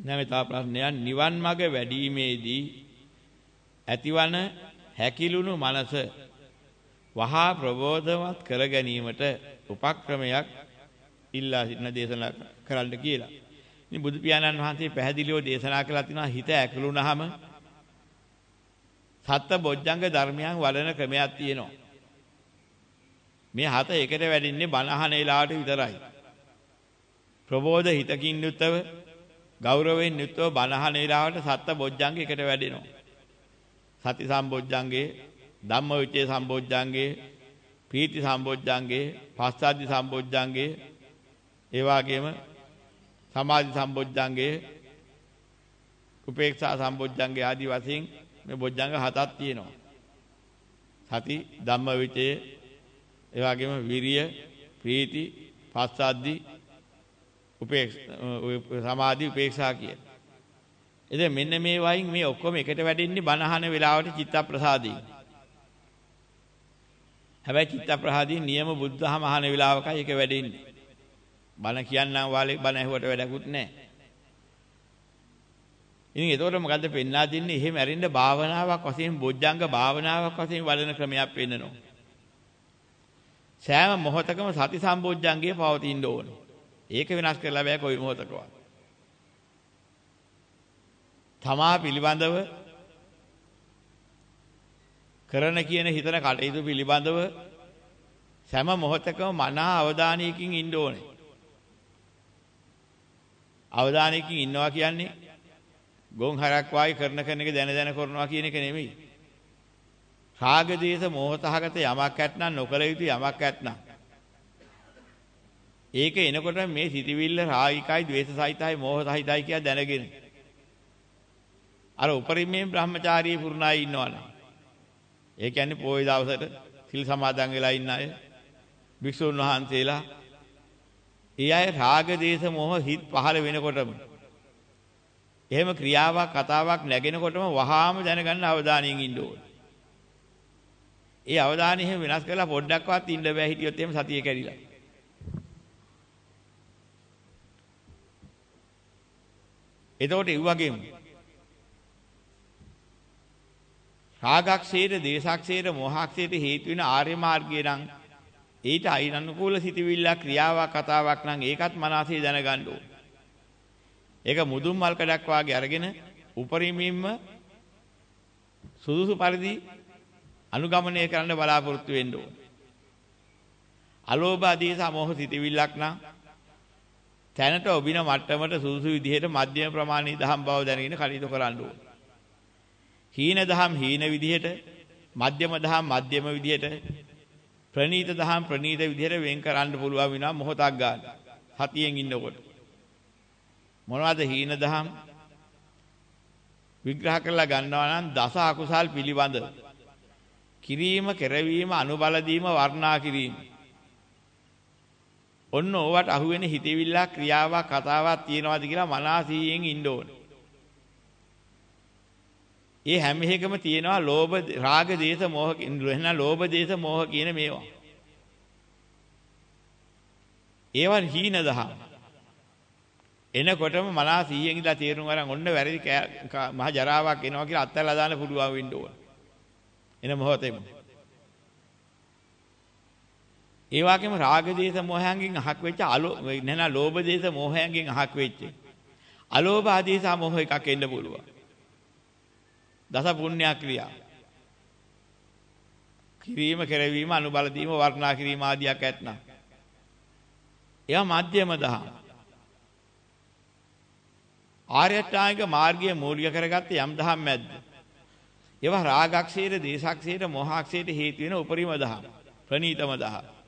නැවත ප්‍රශ්නයක් නිවන් මඟ වැඩිීමේදී ඇතිවන හැකිලුණු මනස වහා ප්‍රබෝධවත් කර ගැනීමට උපක්‍රමයක් ඉල්ලා සිටින දේශනා කරන්න කියලා. ඉතින් බුදු පියාණන් වහන්සේ පැහැදිලිව දේශනා කළා තිනවා හිත ඇකලුනහම සත්ත බොජ්ජංග ධර්මයන් වඩන ක්‍රමයක් තියෙනවා. මේ හත එකට වැඩින්නේ බණ අහන වෙලාවට විතරයි. ප්‍රබෝධ හිතකින් යුක්තව ගෞරවයෙන් යුක්තව බණ අහන වෙලාවට සත්ත බොජ්ජංග එකට වැඩෙනවා. සති සම්බොජ්ජංගේ ධම්මවිචේ සම්බොජ්ජංගේ පීති සම්බොජ්ජංගේ පස්සද්ධි සම්බොජ්ජංගේ ඒ වගේම සමාධි සම්බොජ්ජංගේ උපේක්ෂා සම්බොජ්ජංගේ ආදී වශයෙන් මේ බොජ්ජංග හතක් තියෙනවා. සති ධම්මවිචේ ඒ වගේම විරිය ප්‍රීති පස්සද්ධි උපේක්ෂ සමාධි උපේක්ෂා කිය. එතෙ මෙන්න මේ වයින් මේ ඔක්කොම එකට වැඩෙන්නේ බණහන වෙලාවට චිත්ත ප්‍රසාදී. හැබැයි චිත්ත ප්‍රසාදී නියම බුද්ධහම අහන වෙලාවකයි ඒක වැඩෙන්නේ. බණ කියන්නම් වාලේ බණ ඇහුවට වැඩකුත් නැහැ. ඉතින් එතකොට මොකද්ද පෙන්වා දෙන්නේ? එහෙම ඇරෙන්න භාවනාවක් වශයෙන් බොජ්ජංග භාවනාවක් වශයෙන් වඩන ක්‍රමයක් පෙන්නනවා. සෑම මොහොතකම සති සම්බොජ්ජංගේ පවතින්න ඕනේ. ඒක වෙනස් කරලා බෑ කොයි මොහොතකවත්. තමා පිළිබඳව කරන කියන හිතන කටයුතු පිළිබඳව සෑම මොහොතකම මනා අවධානයකින් ඉන්න ඕනේ. අවධානයකින් ඉන්නවා කියන්නේ ගොන් හරක් වායි කරන කෙනෙක් දැන දැන කරනවා කියන එක නෙමෙයි. රාග දේශ මොහතහගත යමක් ඇත්නම් නොකල යුතු යමක් ඇත්නම් ඒක එනකොට මේ සිටිවිල්ල රාගිකයි ද්වේෂසහිතයි මොහසහිතයි කියලා දැනගෙන. අර උපරිමයෙන් බ්‍රහ්මචාරී පුරුණායි ඉන්නවනේ. ඒ කියන්නේ පොයි දවසට සිල් සමාදන් වෙලා ඉන්න අය භික්ෂුන් වහන්සේලා. ඒ අය රාග දේශ මොහ හිත් පහළ වෙනකොටම එහෙම ක්‍රියාවක් කතාවක් නැගෙනකොටම වහාම දැනගන්න අවධානයෙන් ඉන්න ඕනේ. ඒ අවධානය එහෙම වෙනස් කරලා පොඩ්ඩක්වත් ඉන්න බෑ හිටියොත් එහෙම සතිය කැඩිලා. එතකොට ඒ වගේම රාගක්ෂේර, දේශක්ෂේර, මොහක්ෂේර හේතු වෙන ආර්ය මාර්ගය නම් ඊට අනුකූල සිටිවිල්ල ක්‍රියාවක් කතාවක් නම් ඒකත් මනසේ දැනගන්න ඕන. ඒක මුදුන් මල් කඩක් වාගේ අරගෙන උපරිමයෙන්ම සුදුසු පරිදි අනුගමනය කරන්න බලාපොරොත්තු වෙන්න ඕන. අලෝභ ආදී සමෝහ සිටිවිල්ලක් නම් තැනට ඔබින මට්ටමට සුසු විදිහට මධ්‍යම ප්‍රමාණී දහම් බව දැනගෙන කටයුතු කරන්න ඕන. හීන දහම් හීන විදිහට මධ්‍යම දහම් මධ්‍යම විදිහට ප්‍රනීත දහම් ප්‍රනීත විදිහට වෙන් කරන්න පුළුවන් වෙනවා මොහොතක් ගන්න. සතියෙන් ඉන්නකොට. මොනවද හීන දහම් විග්‍රහ කරලා ගන්නවා නම් දස අකුසල් පිළිබඳ කිරීම කෙරවීම අනුබල දීම වර්ණා කිරීම ඔන්න ඕවට අහුවෙන හිතවිල්ලක් ක්‍රියාවක් කතාවක් තියෙනවාද කියලා මනසීයෙන් ඉන්න ඕනේ. ඒ හැම එකම තියෙනවා ලෝභ රාග දේශ මොහ එහෙනම් ලෝභ දේශ මොහ කියන මේවා. ඒවන් හීන දහම්. එනකොටම මනසීයෙන් ඉඳලා තේරුම් අරන් ඔන්න වැරදි මහ ජරාවක් එනවා කියලා අත්හැරලා දාන්න පුළුවන් වෙන්න ඕනේ. එන මොහොතේම ඒ වගේම රාග දේශ මොහයන්ගෙන් අහක් වෙච්ච අලෝ නැන ලෝභ දේශ මොහයන්ගෙන් අහක් වෙච්ච අලෝභ ආදී සමෝහ එකක් එන්න පුළුවන්. දස පුණ්‍ය ක්‍රියා. කිරීම කෙරවීම අනුබල දීම වර්ණනා කිරීම ආදියක් ඇතනම්. එයා මධ්‍යම දහම්. ආර්ය අෂ්ටාංගික මාර්ගයේ මූලික කරගත්ත යම් දහම් මැද්ද ඒවා රාගක්ෂේර, දේශක්ෂේර, මොහක්ෂේර හේතු වෙන උපරිම දහම්. ප්‍රනීතම දහම්.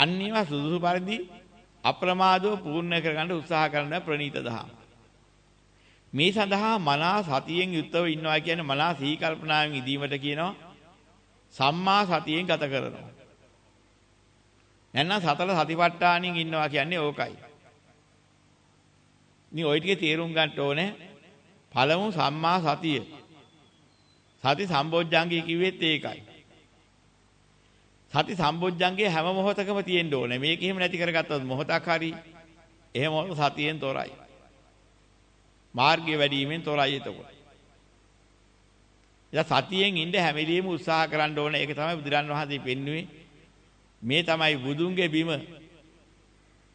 අන්නේවා සුදුසු පරිදි අප්‍රමාදව පූර්ණ කරගන්න උත්සාහ කරන ප්‍රනීත දහම්. මේ සඳහා මනා සතියෙන් යුක්තව ඉන්නවා කියන්නේ මනා සී කල්පනාවෙන් ඉදීමට කියනවා සම්මා සතියෙන් ගත කරනවා. නැත්නම් සතර සතිපට්ඨානින් ඉන්නවා කියන්නේ ඕකයි. ඉතින් ওই ටිකේ තේරුම් ගන්න ඕනේ පළමු සම්මා සතිය. සති සම්බොජ්ජංගය කිව්වෙත් ඒකයි. සති සම්බොජ්ජංගයේ හැම මොහොතකම තියෙන්න ඕනේ. මේක එහෙම නැති කරගත්තොත් මොහොතක් හරි එහෙම වුණොත් සතියෙන් තොරයි. මාර්ගය වැඩිවීමෙන් තොරයි එතකොට. ඉතින් සතියෙන් ඉන්න හැමලීම උත්සාහ කරන්න ඕන. ඒක තමයි බුදුරන් වහන්සේ පෙන්වුවේ. මේ තමයි බුදුන්ගේ බිම.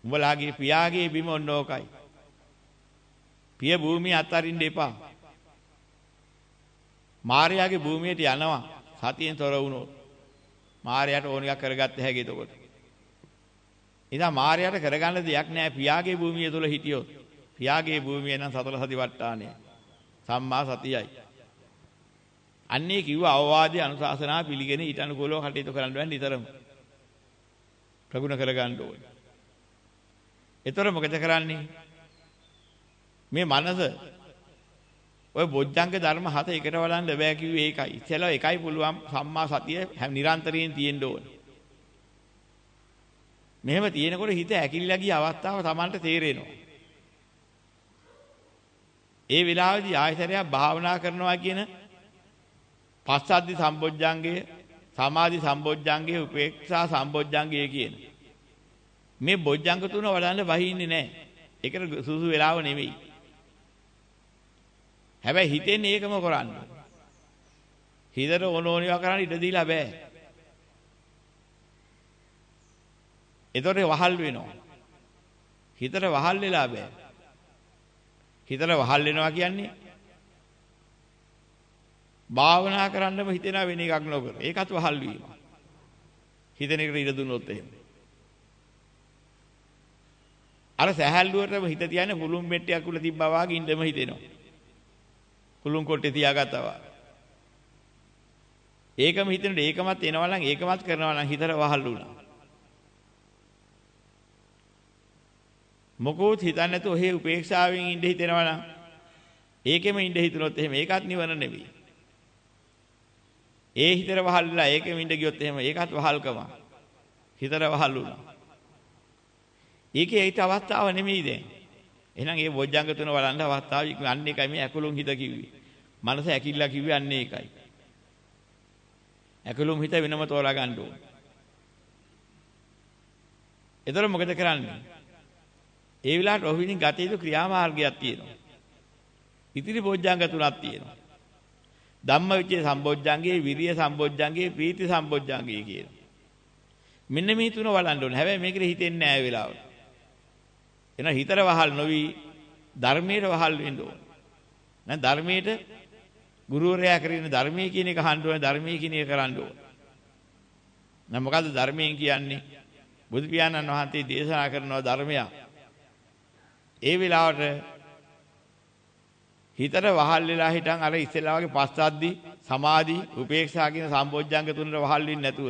උඹලාගේ පියාගේ බිම ඔන්න ඕකයි. පිය භූමිය අත්හරින්න එපා. මාර්යාගේ භූමියට යනවා. සතියෙන් තොර වුණොත්. මාර්යාට ඕන එකක් කරගත්ත හැකි එතකොට. ඉතින් මාර්යාට කරගන්න දෙයක් නැහැ පියාගේ භූමිය තුල හිටියොත්. පියාගේ භූමිය නම් සතර සතිපට්ඨානය. සම්මා සතියයි. අන්නේ කිව්ව අවවාදයේ අනුශාසනා පිළිගෙන ඊට අනුකූලව කටයුතු කරන්න වෙන නිතරම. ප්‍රගුණ කරගන්න ඕනේ. ඒතර මොකද කරන්නේ? මේ මනස ඔය බොජ්ජංග ධර්ම හත එකට වඩන්න බෑ කිව්වේ ඒකයි. ඉතලා එකයි පුළුවන් සම්මා සතිය නිරන්තරයෙන් තියෙන්න ඕනේ. මෙහෙම තියෙනකොට හිත ඇකිලිලා ගිය අවස්ථාව Tamanට තේරෙනවා. ඒ වෙලාවේදී ආයතරයක් භාවනා කරනවා කියන පස්සද්ධි සම්බොජ්ජංගය, සමාධි සම්බොජ්ජංගය, උපේක්ෂා සම්බොජ්ජංගය කියන මේ බොජ්ජංග තුන වඩන්න වහින්නේ නැහැ. ඒකට සුසු වෙලාව නෙවෙයි. හැබැයි හිතෙන්නේ ඒකම කරන්න. හිතට ඕන ඕනිවා කරන්න ඉඩ දීලා බෑ. ඒතොර වහල් වෙනවා. හිතට වහල් වෙලා බෑ. හිතට වහල් වෙනවා කියන්නේ භාවනා කරන්නම හිතෙනා වෙන එකක් නොකර. ඒකත් වහල් වීම. හිතන එකට ඉඩ දුන්නොත් එහෙම. අර සැහැල්ලුවටම හිත තියන්නේ පුළුම් මෙට්ටියක් උල තිබ්බා වගේ ඉඳම හිතෙනවා. පුළුම් කොටේ තියාගත්තා වගේ. ඒකම හිතෙනට ඒකමත් එනවා නම් ඒකමත් කරනවා නම් හිතට වහල් වුණා. මොකොත් හිතන්නේ නැතුව ඔහේ උපේක්ෂාවෙන් ඉඳ හිතෙනවා නම් ඒකෙම ඉඳ හිතනොත් එහෙම ඒකත් නිවන නෙවෙයි. ඒ හිතට වහල් වෙලා ඒකෙම ඉඳ ගියොත් එහෙම ඒකත් වහල්කම. හිතට වහල් වුණා. ඒකේ ඒත් අවස්ථාව නෙමෙයි දැන්. එහෙනම් ඒ බොජ්ජංග තුන වලන්න අවස්ථාව අන්න එකයි මේ ඇකුළුම් හිත කිව්වේ. මනස ඇකිල්ලා කිව්වේ අන්න ඒකයි. ඇකුළුම් හිත වෙනම තෝරා ගන්න ඕන. එතකොට මොකද කරන්නේ? ඒ විලාට ඔහුවින් ගත යුතු ක්‍රියාමාර්ගයක් තියෙනවා. ඉතිරි බොජ්ජංග තුනක් තියෙනවා. ධම්මවිචේ සම්බොජ්ජංගේ, විරිය සම්බොජ්ජංගේ, ප්‍රීති සම්බොජ්ජංගේ කියන. මෙන්න මේ තුන වළඳ ඕනේ. හැබැයි මේකට හිතෙන්නේ නැහැ ඒ වෙලාවට. එන හිතට වහල් නොවි ධර්මයට වහල් වෙන්න ඕන. නැත්නම් ධර්මයට ගුරුවරයා කරගෙන ධර්මයේ කියන එක අහන්න ඕනේ ධර්මයේ කියන එක කරන්න ඕනේ. නම් මොකද්ද ධර්මයෙන් කියන්නේ? බුදු පියාණන් වහන්සේ දේශනා කරනවා ධර්මයක්. ඒ වෙලාවට හිතට වහල් වෙලා හිටන් අර ඉස්සෙල්ලා වගේ පස්සද්දි සමාධි උපේක්ෂා කියන සම්බොජ්ජංග තුනට වහල් වෙන්නේ නැතුව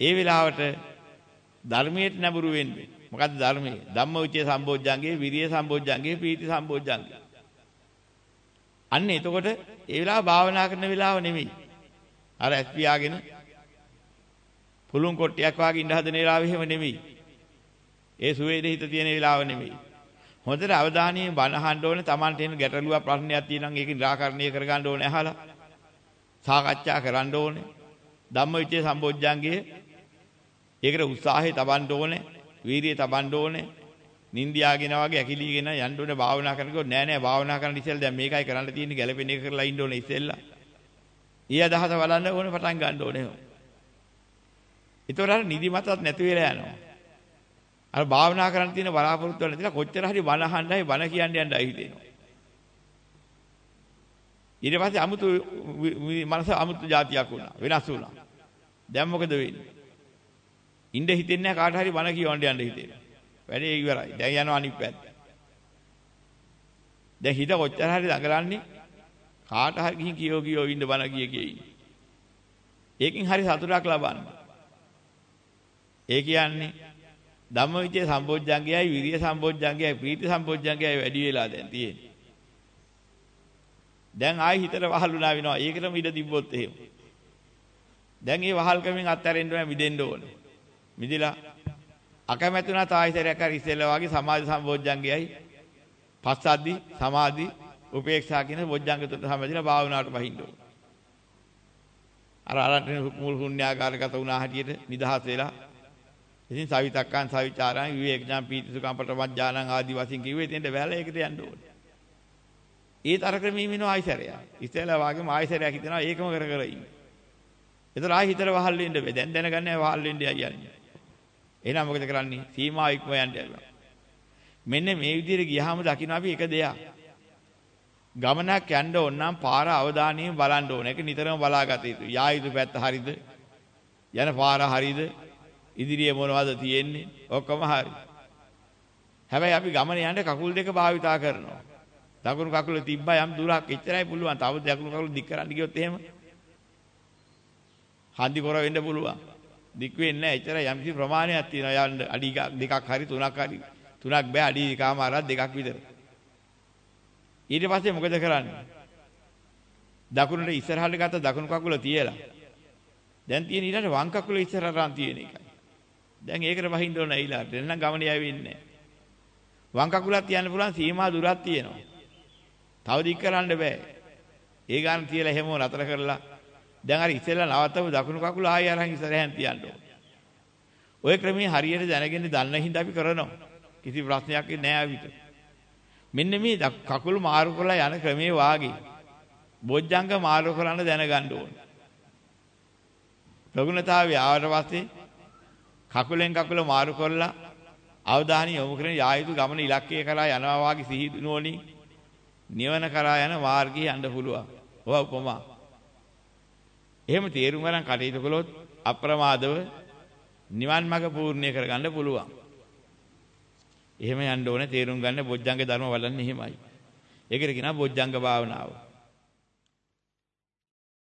ඒ වෙලාවට ධර්මයට නැඹුරු වෙන්නේ මොකද්ද ධර්මයේ ධම්මවිචේ සම්බොජ්ජංගේ විරිය සම්බොජ්ජංගේ ප්‍රීති සම්බොජ්ජංගේ අන්න එතකොට ඒ වෙලාව භාවනා කරන වෙලාව නෙමෙයි. අර ඇස් පියාගෙන පුළුන් කොට්ටියක් වාගේ ඉඳ හදන වෙලාව එහෙම නෙමෙයි. ඒ සුවේද හිත තියෙන වෙලාව නෙමෙයි. හොඳට අවධානයෙන් බණ අහන්න ඕනේ Tamanට එන ගැටලුවක් ප්‍රශ්නයක් තියෙනවා ඒක निराකරණය කරගන්න ඕනේ අහලා. සාකච්ඡා කරන්න ඕනේ. ධම්මවිචේ සම්බොජ්ජංගේ ඒකට උත්සාහය තබන්න ඕනේ වීරිය තබන්න ඕනේ. නින්දියාගෙන වගේ ඇකිලිගෙන යන්න ඕනේ භාවනා කරනකොට නෑ නෑ භාවනා කරන්න ඉස්සෙල්ලා දැන් මේකයි කරන්න තියෙන්නේ ගැළපෙන එක කරලා ඉන්න ඕනේ ඉස්සෙල්ලා. ඊය දහස බලන්න ඕනේ පටන් ගන්න ඕනේ. ඒතොර අර නිදිමතත් නැති වෙලා යනවා. අර භාවනා කරන්න තියෙන බලාපොරොත්තු වල තියලා කොච්චර හරි බණ අහන්නයි බණ කියන්න යන්නයි හිතෙනවා. ඊට පස්සේ 아무තු මනස 아무තු જાතියක් වුණා. වෙනස් වුණා. දැන් මොකද වෙන්නේ? ඉන්න හිතෙන්නේ නැහැ කාට හරි බණ කියවන්න යන්න හිතෙනවා. වැඩේ ඉවරයි. දැන් යනවා අනිත් පැත්ත. දැන් හිත කොච්චර හරි දඟලන්නේ කාට හරි ගිහින් කියෝ කියෝ ඉන්න බණ කිය කිය ඉන්නේ. ඒකෙන් හරි සතුටක් ලබන්න. ඒ කියන්නේ ධම්මවිචේ සම්බොජ්ජංගයයි විරිය සම්බොජ්ජංගයයි ප්‍රීති සම්බොජ්ජංගයයි වැඩි වෙලා දැන් තියෙන්නේ. දැන් ආයි හිතට වහලුණා වෙනවා. ඒකටම ඉඩ තිබ්බොත් එහෙම. දැන් මේ වහල්කමින් අත්හැරෙන්න ඕනේ මිදෙන්න ඕනේ. මිදිලා අකමැතුණා තායිතරයක් හරි ඉස්සෙල්ලා වගේ සමාධි සම්බොජ්ජංගයයි පස්සද්දි සමාධි උපේක්ෂා කියන බොජ්ජංග තුනට සම්බන්ධලා භාවනාවට බහින්න ඕන. අර අරන්ට මුල් ශුන්‍යාකාරගත වුණා හැටියට නිදහස් වෙලා ඉතින් සවිතක්කන් සවිචාරං විවේකඥාන පීති සුඛං පටමඥානං ආදි වශයෙන් කිව්වේ එතෙන්ට වැහලා ඒකට යන්න ඕනේ. ඒ තර ක්‍රමී මිනෝ ආයිසරය. ඉස්සෙල්ලා වාගේම ආයිසරයක් හිතනවා ඒකම කර කර ඉන්න. ඒතර ආයි හිතර වහල් වෙන්න බෑ. දැන් දැනගන්නේ වහල් වෙන්න යන්නේ. එහෙනම් මොකද කරන්නේ? සීමා ඉක්ම යන්න යනවා. මෙන්න මේ විදිහට ගියාම දකින්න අපි එක දෙයක්. ගමනක් යන්න ඕන නම් පාර අවධානයෙන් බලන්න ඕන. ඒක නිතරම බලාගත යුතුයි. යා යුතු පැත්ත හරිද? යන පාර හරිද? ඉදිරියේ මොනවද තියෙන්නේ? ඔක්කොම හරි. හැබැයි අපි ගමන යන්න කකුල් දෙක භාවිතා කරනවා. දකුණු කකුල තිබ්බා යම් දුරක් එච්චරයි පුළුවන්. තව දකුණු කකුල දික් කරන්න ගියොත් එහෙම හන්දි කොර වෙන්න පුළුවන්. දික් වෙන්නේ නැහැ. එච්චර යම් කිසි ප්‍රමාණයක් තියෙනවා. යන්න අඩි දෙකක් හරි තුනක් හරි. තුනක් බෑ අඩි එකමාරක් දෙකක් විතර. ඊට පස්සේ මොකද කරන්නේ? දකුණට ඉස්සරහට ගත්ත දකුණු කකුල තියලා. දැන් තියෙන ඊට වම් කකුල ඉස්සරහට තියෙන එකයි. දැන් ඒකට වහින්න ඕන ඊළාට. එන්නම් ගමනේ යවෙන්නේ නැහැ. වම් කකුලක් තියන්න පුළුවන් සීමා දුරක් තියෙනවා. තව දික් කරන්න බෑ. ඒ ගන්න තියලා හැමෝ නතර කරලා දැන් අර ඉස්සෙල්ලා නවත්තපු දකුණු කකුල ආයෙ අරන් ඉස්සරහෙන් තියන්න ඕන. ওই ක්‍රමයේ හරියට දැනගෙන දන්න හින්දා අපි කරනවා. කිසි ප්‍රශ්නයක් නෑ අපිට. මෙන්න මේ කකුල් මාරු කරලා යන ක්‍රමයේ වාගේ බොජ්ජංග මාරු කරන්න දැනගන්න ඕන. ප්‍රගුණතාවය ආවට පස්සේ කකුලෙන් කකුල මාරු කරලා අවධානය යොමු කරන යායුතු ගමන ඉලක්කය කරා යනවා වාගේ සිහිනුවණින් නිවන කරා යන මාර්ගයේ යන්න පුළුවන්. ඔව් උපමා. එහෙම තේරුම් ගන්න කටයුතු කළොත් අප්‍රමාදව නිවන් මඟ පූර්ණ්‍ය කරගන්න පුළුවන්. එහෙම යන්න ඕනේ තේරුම් ගන්න බොජ්ජංග ධර්ම වඩන්නේ එහෙමයි. ඒකට කියනවා බොජ්ජංග භාවනාව.